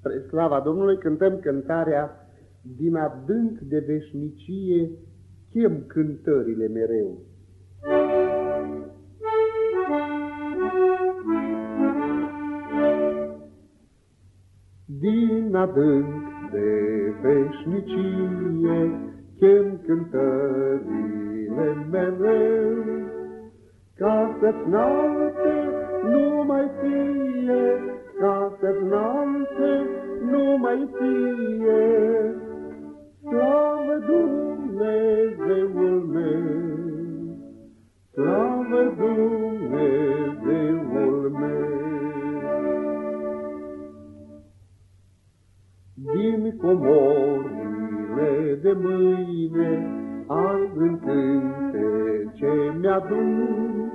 Spre slava Domnului cântăm cântarea Din adânc de veșnicie chem cântările mereu. Din adânc de veșnicie chem cântările mereu, ca să-ți nu mai fie ca să nu mai fie. Slavă Dumnezeul meu, slavă Dumnezeul meu. Din comorile de mâine, azi în ce mi-aduc,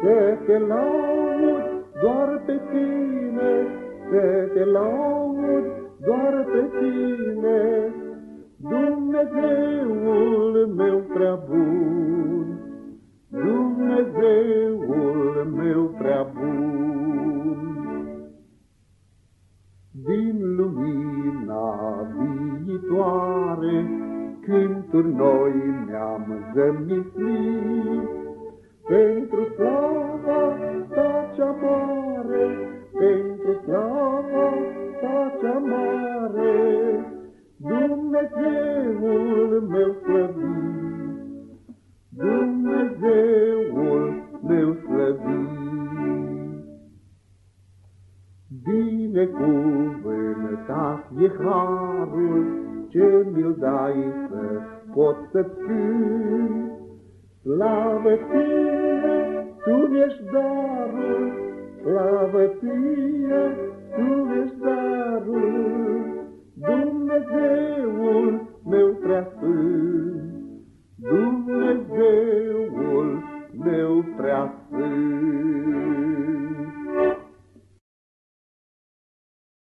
să te laud doar pe tine, să te laud doar pe tine, Dumnezeul meu prea bun, Dumnezeul meu prea bun. Din lumina viitoare, cânturi noi ne-am zămislit, pentru slava Dumnezeul meu slăvit, Dumnezeul meu slăvit. Binecuvântat e harul ce mi-l dai să pot să-ți Slavă ție, tu ești darul, slavă ție, Dumnezeul meu prea sfânt,